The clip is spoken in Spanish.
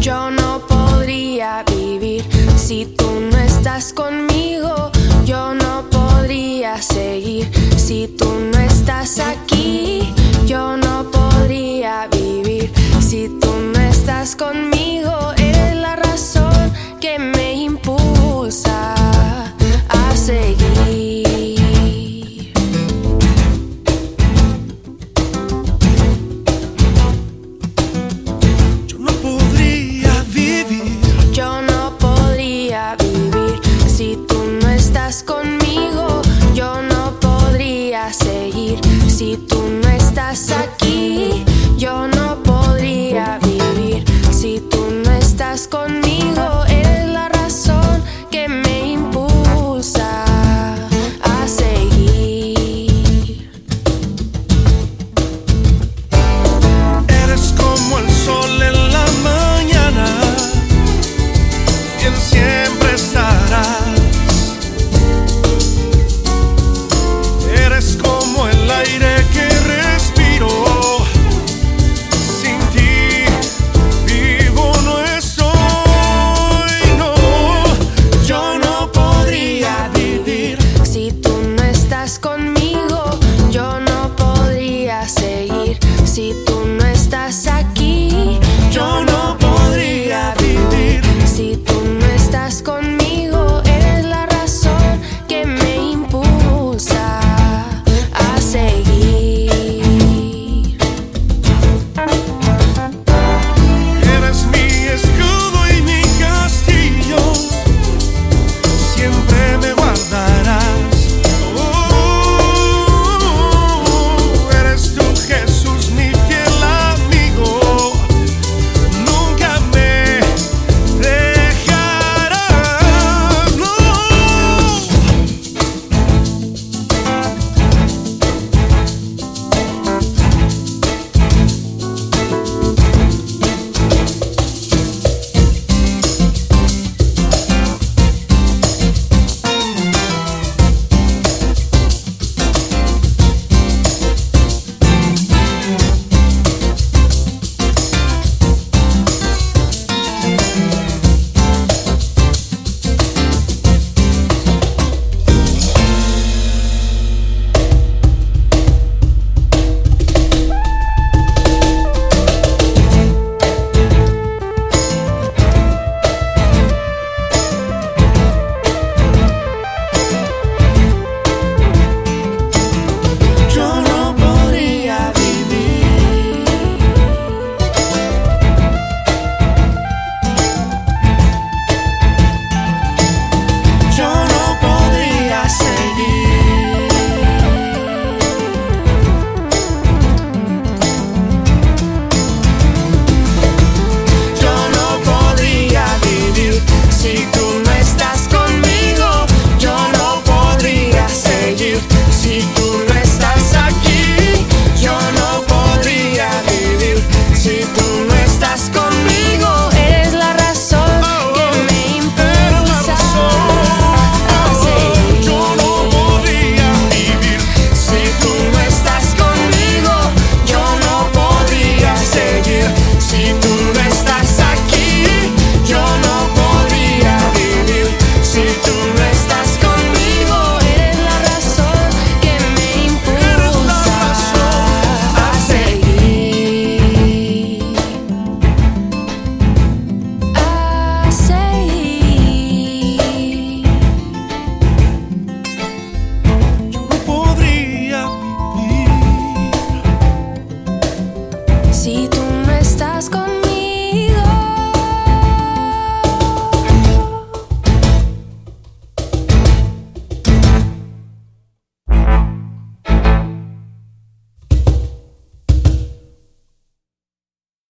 Yo no podría vivir si tú no estás conmigo. Yo no podría seguir si tú no estás aquí. Conmigo. se